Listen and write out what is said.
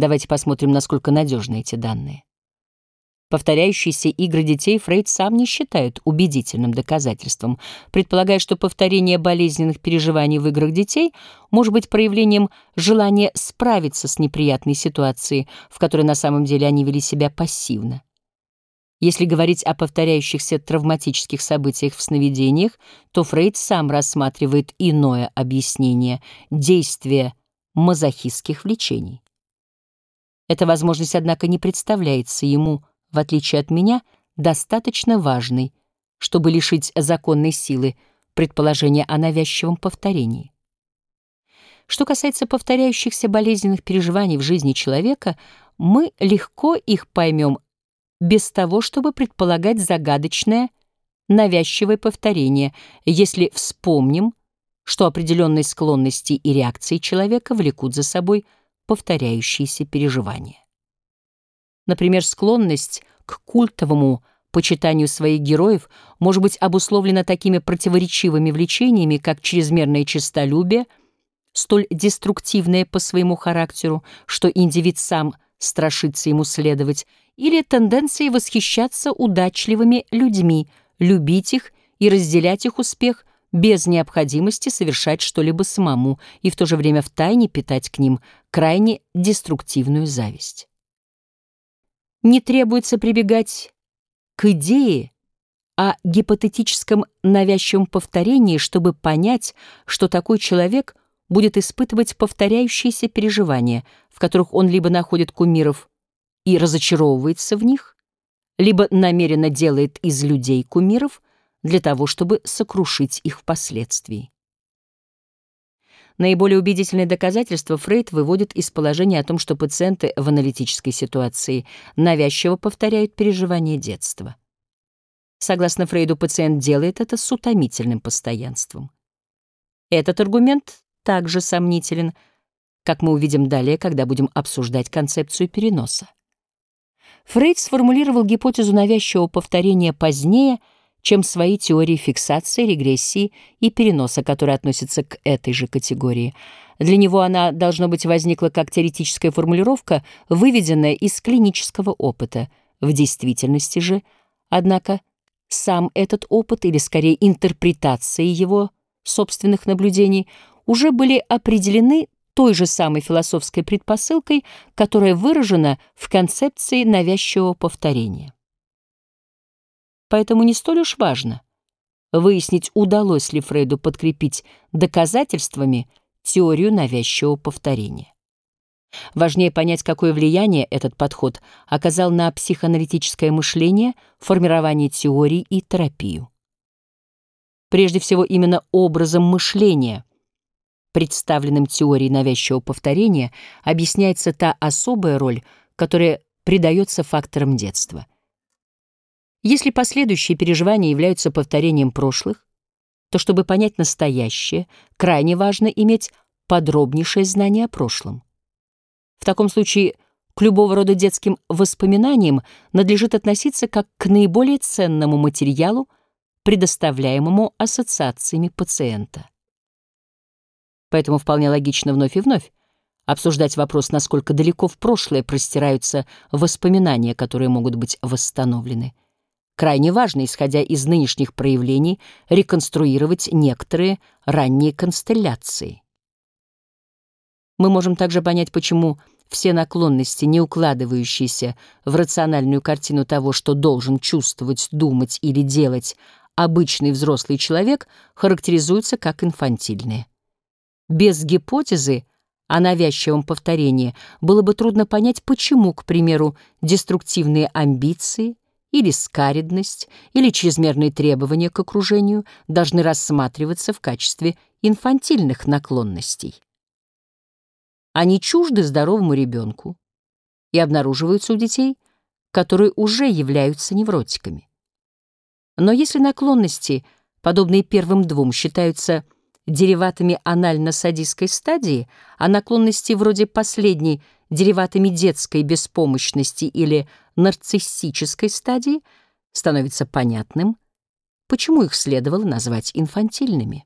Давайте посмотрим, насколько надежны эти данные. Повторяющиеся игры детей Фрейд сам не считает убедительным доказательством, предполагая, что повторение болезненных переживаний в играх детей может быть проявлением желания справиться с неприятной ситуацией, в которой на самом деле они вели себя пассивно. Если говорить о повторяющихся травматических событиях в сновидениях, то Фрейд сам рассматривает иное объяснение — действия мазохистских влечений. Эта возможность, однако, не представляется ему, в отличие от меня, достаточно важной, чтобы лишить законной силы предположения о навязчивом повторении. Что касается повторяющихся болезненных переживаний в жизни человека, мы легко их поймем без того, чтобы предполагать загадочное, навязчивое повторение, если вспомним, что определенные склонности и реакции человека влекут за собой повторяющиеся переживания. Например, склонность к культовому почитанию своих героев может быть обусловлена такими противоречивыми влечениями, как чрезмерное честолюбие, столь деструктивное по своему характеру, что индивид сам страшится ему следовать, или тенденцией восхищаться удачливыми людьми, любить их и разделять их успех без необходимости совершать что-либо самому и в то же время втайне питать к ним крайне деструктивную зависть. Не требуется прибегать к идее о гипотетическом навязчивом повторении, чтобы понять, что такой человек будет испытывать повторяющиеся переживания, в которых он либо находит кумиров и разочаровывается в них, либо намеренно делает из людей кумиров для того, чтобы сокрушить их впоследствии. Наиболее убедительное доказательство Фрейд выводит из положения о том, что пациенты в аналитической ситуации навязчиво повторяют переживания детства. Согласно Фрейду, пациент делает это с утомительным постоянством. Этот аргумент также сомнителен, как мы увидим далее, когда будем обсуждать концепцию переноса. Фрейд сформулировал гипотезу навязчивого повторения позднее, чем свои теории фиксации, регрессии и переноса, которые относятся к этой же категории. Для него она, должно быть, возникла как теоретическая формулировка, выведенная из клинического опыта. В действительности же, однако, сам этот опыт, или скорее интерпретации его собственных наблюдений, уже были определены той же самой философской предпосылкой, которая выражена в концепции навязчивого повторения. Поэтому не столь уж важно выяснить, удалось ли Фрейду подкрепить доказательствами теорию навязчивого повторения. Важнее понять, какое влияние этот подход оказал на психоаналитическое мышление, формирование теорий и терапию. Прежде всего, именно образом мышления — представленным теорией навязчивого повторения, объясняется та особая роль, которая придается факторам детства. Если последующие переживания являются повторением прошлых, то чтобы понять настоящее, крайне важно иметь подробнейшее знание о прошлом. В таком случае к любого рода детским воспоминаниям надлежит относиться как к наиболее ценному материалу, предоставляемому ассоциациями пациента. Поэтому вполне логично вновь и вновь обсуждать вопрос, насколько далеко в прошлое простираются воспоминания, которые могут быть восстановлены. Крайне важно, исходя из нынешних проявлений, реконструировать некоторые ранние констелляции. Мы можем также понять, почему все наклонности, не укладывающиеся в рациональную картину того, что должен чувствовать, думать или делать обычный взрослый человек, характеризуются как инфантильные. Без гипотезы о навязчивом повторении было бы трудно понять, почему, к примеру, деструктивные амбиции или скаридность или чрезмерные требования к окружению должны рассматриваться в качестве инфантильных наклонностей. Они чужды здоровому ребенку и обнаруживаются у детей, которые уже являются невротиками. Но если наклонности, подобные первым двум, считаются дериватами анально-садистской стадии, а наклонности вроде последней дериватами детской беспомощности или нарциссической стадии, становится понятным, почему их следовало назвать инфантильными.